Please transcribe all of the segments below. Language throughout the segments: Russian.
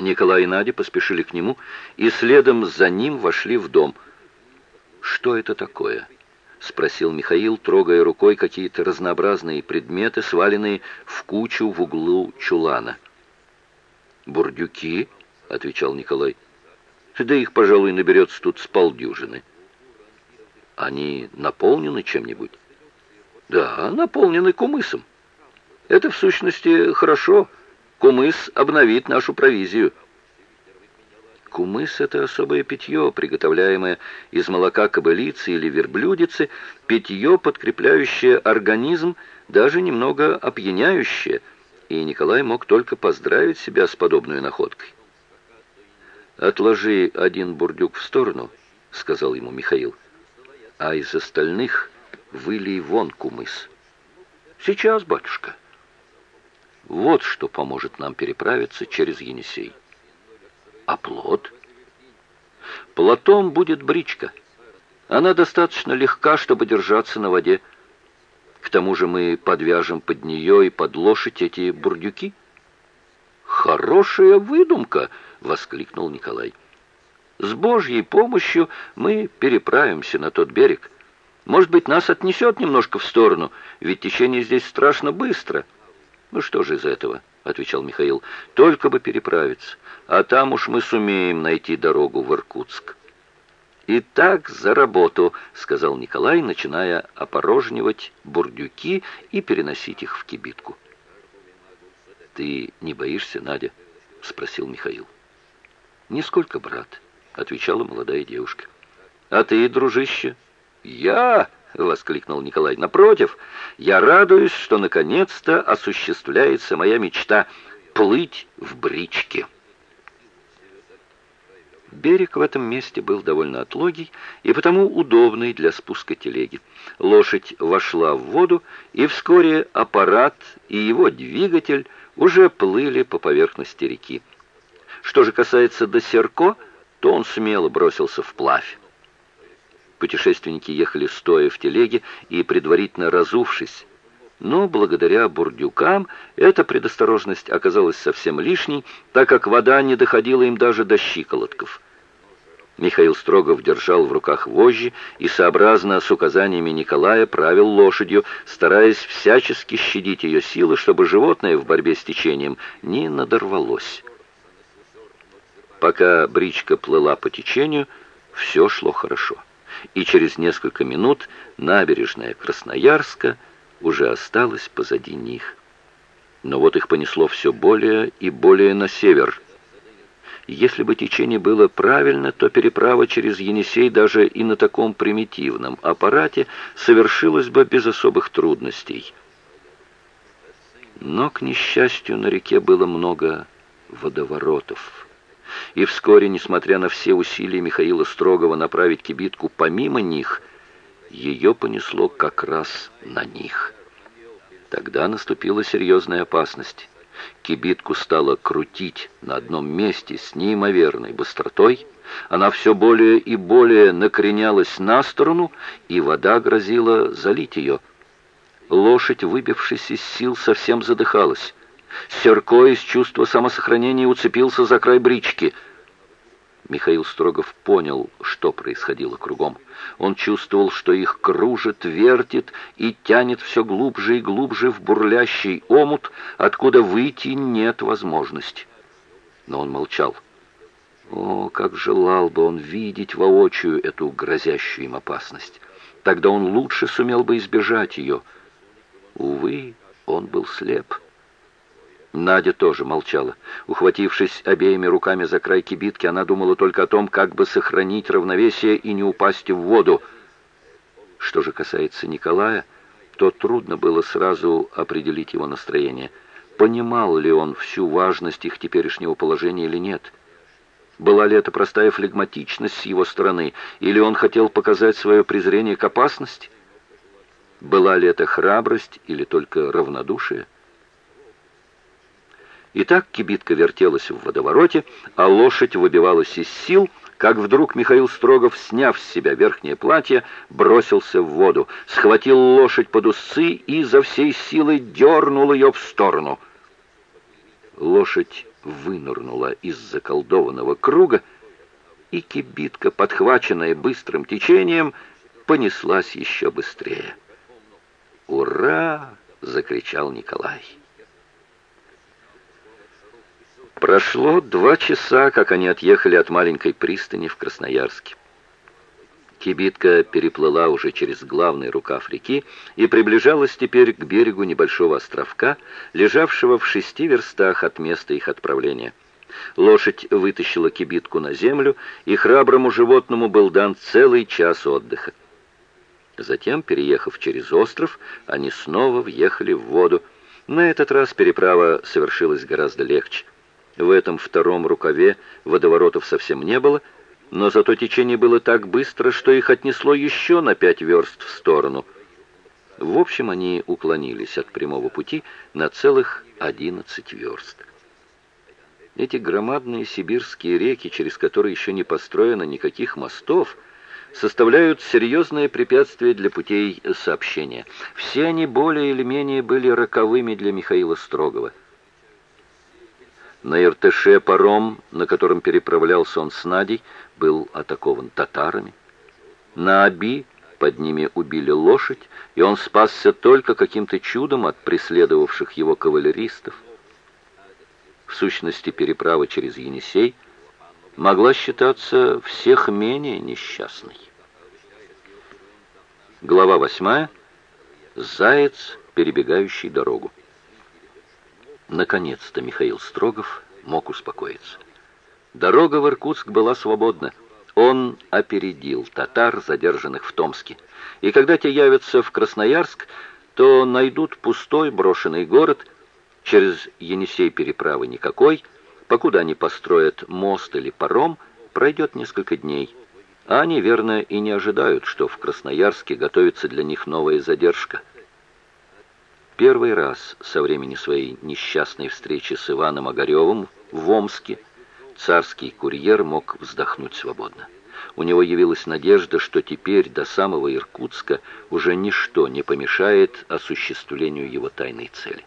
Николай и Надя поспешили к нему и следом за ним вошли в дом. «Что это такое?» — спросил Михаил, трогая рукой какие-то разнообразные предметы, сваленные в кучу в углу чулана. «Бурдюки?» — отвечал Николай. «Да их, пожалуй, наберется тут с полдюжины». «Они наполнены чем-нибудь?» «Да, наполнены кумысом. Это, в сущности, хорошо. Кумыс обновит нашу провизию». Кумыс — это особое питье, приготовляемое из молока кобылицы или верблюдицы, питье, подкрепляющее организм, даже немного опьяняющее, и Николай мог только поздравить себя с подобной находкой. «Отложи один бурдюк в сторону», — сказал ему Михаил, — «а из остальных вылей вон кумыс». «Сейчас, батюшка». Вот что поможет нам переправиться через Енисей. А плод? Плотом будет бричка. Она достаточно легка, чтобы держаться на воде. К тому же мы подвяжем под нее и под лошадь эти бурдюки. «Хорошая выдумка!» — воскликнул Николай. «С Божьей помощью мы переправимся на тот берег. Может быть, нас отнесет немножко в сторону, ведь течение здесь страшно быстро». «Ну что же из этого?» — отвечал Михаил. «Только бы переправиться а там уж мы сумеем найти дорогу в Иркутск». «Итак, за работу», — сказал Николай, начиная опорожнивать бурдюки и переносить их в кибитку. «Ты не боишься, Надя?» — спросил Михаил. «Нисколько, брат», — отвечала молодая девушка. «А ты, дружище?» «Я!» — воскликнул Николай. «Напротив, я радуюсь, что наконец-то осуществляется моя мечта — плыть в бричке». Берег в этом месте был довольно отлогий и потому удобный для спуска телеги. Лошадь вошла в воду, и вскоре аппарат и его двигатель уже плыли по поверхности реки. Что же касается Досерко, то он смело бросился вплавь. Путешественники ехали стоя в телеге и предварительно разувшись, но благодаря бурдюкам эта предосторожность оказалась совсем лишней, так как вода не доходила им даже до щиколотков. Михаил Строгов держал в руках вожжи и, сообразно с указаниями Николая, правил лошадью, стараясь всячески щадить ее силы, чтобы животное в борьбе с течением не надорвалось. Пока бричка плыла по течению, все шло хорошо. И через несколько минут набережная Красноярска – уже осталось позади них. Но вот их понесло все более и более на север. Если бы течение было правильно, то переправа через Енисей даже и на таком примитивном аппарате совершилась бы без особых трудностей. Но, к несчастью, на реке было много водоворотов. И вскоре, несмотря на все усилия Михаила Строгова направить кибитку помимо них, ее понесло как раз на них. Тогда наступила серьезная опасность. Кибитку стало крутить на одном месте с неимоверной быстротой, она все более и более накренялась на сторону, и вода грозила залить ее. Лошадь, выбившись из сил, совсем задыхалась. Серко из чувства самосохранения уцепился за край брички — Михаил Строгов понял, что происходило кругом. Он чувствовал, что их кружит, вертит и тянет все глубже и глубже в бурлящий омут, откуда выйти нет возможности. Но он молчал. О, как желал бы он видеть воочию эту грозящую им опасность. Тогда он лучше сумел бы избежать ее. Увы, он был слеп. Надя тоже молчала. Ухватившись обеими руками за край кибитки, она думала только о том, как бы сохранить равновесие и не упасть в воду. Что же касается Николая, то трудно было сразу определить его настроение. Понимал ли он всю важность их теперешнего положения или нет? Была ли это простая флегматичность с его стороны, или он хотел показать свое презрение к опасности? Была ли это храбрость или только равнодушие? И так кибитка вертелась в водовороте, а лошадь выбивалась из сил, как вдруг Михаил Строгов, сняв с себя верхнее платье, бросился в воду, схватил лошадь под усы и за всей силой дернул ее в сторону. Лошадь вынырнула из заколдованного круга, и кибитка, подхваченная быстрым течением, понеслась еще быстрее. «Ура!» — закричал Николай. Прошло два часа, как они отъехали от маленькой пристани в Красноярске. Кибитка переплыла уже через главный рукав реки и приближалась теперь к берегу небольшого островка, лежавшего в шести верстах от места их отправления. Лошадь вытащила кибитку на землю, и храброму животному был дан целый час отдыха. Затем, переехав через остров, они снова въехали в воду. На этот раз переправа совершилась гораздо легче. В этом втором рукаве водоворотов совсем не было, но зато течение было так быстро, что их отнесло еще на пять верст в сторону. В общем, они уклонились от прямого пути на целых одиннадцать верст. Эти громадные сибирские реки, через которые еще не построено никаких мостов, составляют серьезное препятствие для путей сообщения. Все они более или менее были роковыми для Михаила Строгова. На Иртыше паром, на котором переправлялся он с Надей, был атакован татарами. На Аби под ними убили лошадь, и он спасся только каким-то чудом от преследовавших его кавалеристов. В сущности, переправа через Енисей могла считаться всех менее несчастной. Глава восьмая. Заяц, перебегающий дорогу. Наконец-то Михаил Строгов мог успокоиться. Дорога в Иркутск была свободна. Он опередил татар, задержанных в Томске. И когда те явятся в Красноярск, то найдут пустой брошенный город, через Енисей переправы никакой, покуда они построят мост или паром, пройдет несколько дней. А они, верно, и не ожидают, что в Красноярске готовится для них новая задержка – Первый раз со времени своей несчастной встречи с Иваном Огаревым в Омске царский курьер мог вздохнуть свободно. У него явилась надежда, что теперь до самого Иркутска уже ничто не помешает осуществлению его тайной цели.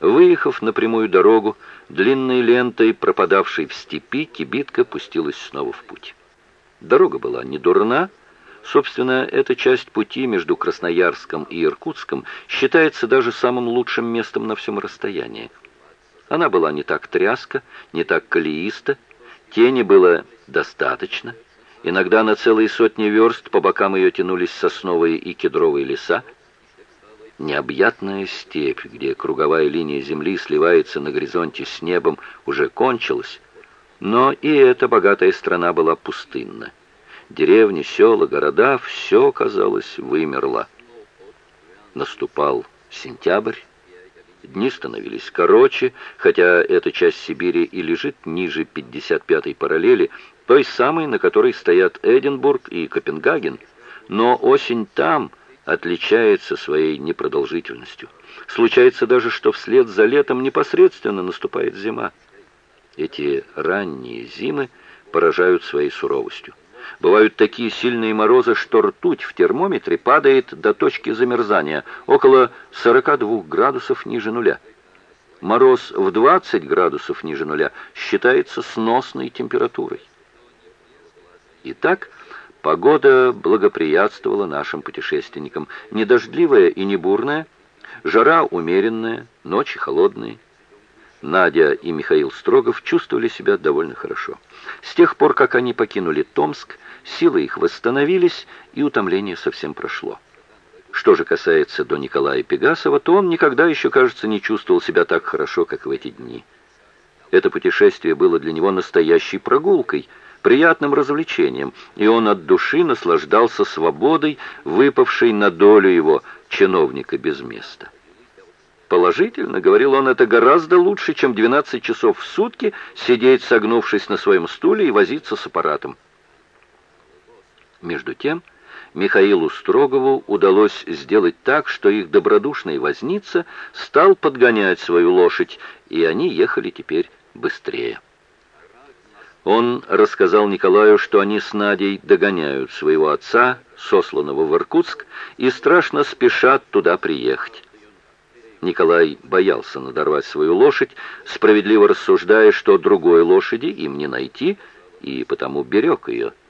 Выехав на прямую дорогу, длинной лентой, пропадавшей в степи, кибитка пустилась снова в путь. Дорога была не дурна, Собственно, эта часть пути между Красноярском и Иркутском считается даже самым лучшим местом на всем расстоянии. Она была не так тряска, не так колеиста, тени было достаточно. Иногда на целые сотни верст по бокам ее тянулись сосновые и кедровые леса. Необъятная степь, где круговая линия земли сливается на горизонте с небом, уже кончилась, но и эта богатая страна была пустынна. Деревни, села, города — все, казалось, вымерло. Наступал сентябрь. Дни становились короче, хотя эта часть Сибири и лежит ниже 55-й параллели, той самой, на которой стоят Эдинбург и Копенгаген. Но осень там отличается своей непродолжительностью. Случается даже, что вслед за летом непосредственно наступает зима. Эти ранние зимы поражают своей суровостью. Бывают такие сильные морозы, что ртуть в термометре падает до точки замерзания, около 42 градусов ниже нуля. Мороз в 20 градусов ниже нуля считается сносной температурой. Итак, погода благоприятствовала нашим путешественникам. Не дождливая и не бурная, жара умеренная, ночи холодные. Надя и Михаил Строгов чувствовали себя довольно хорошо. С тех пор, как они покинули Томск, силы их восстановились, и утомление совсем прошло. Что же касается до Николая Пегасова, то он никогда еще, кажется, не чувствовал себя так хорошо, как в эти дни. Это путешествие было для него настоящей прогулкой, приятным развлечением, и он от души наслаждался свободой, выпавшей на долю его чиновника без места. Положительно, говорил он, это гораздо лучше, чем 12 часов в сутки сидеть, согнувшись на своем стуле и возиться с аппаратом. Между тем, Михаилу Строгову удалось сделать так, что их добродушный возница стал подгонять свою лошадь, и они ехали теперь быстрее. Он рассказал Николаю, что они с Надей догоняют своего отца, сосланного в Иркутск, и страшно спешат туда приехать. Николай боялся надорвать свою лошадь, справедливо рассуждая, что другой лошади им не найти, и потому берег ее –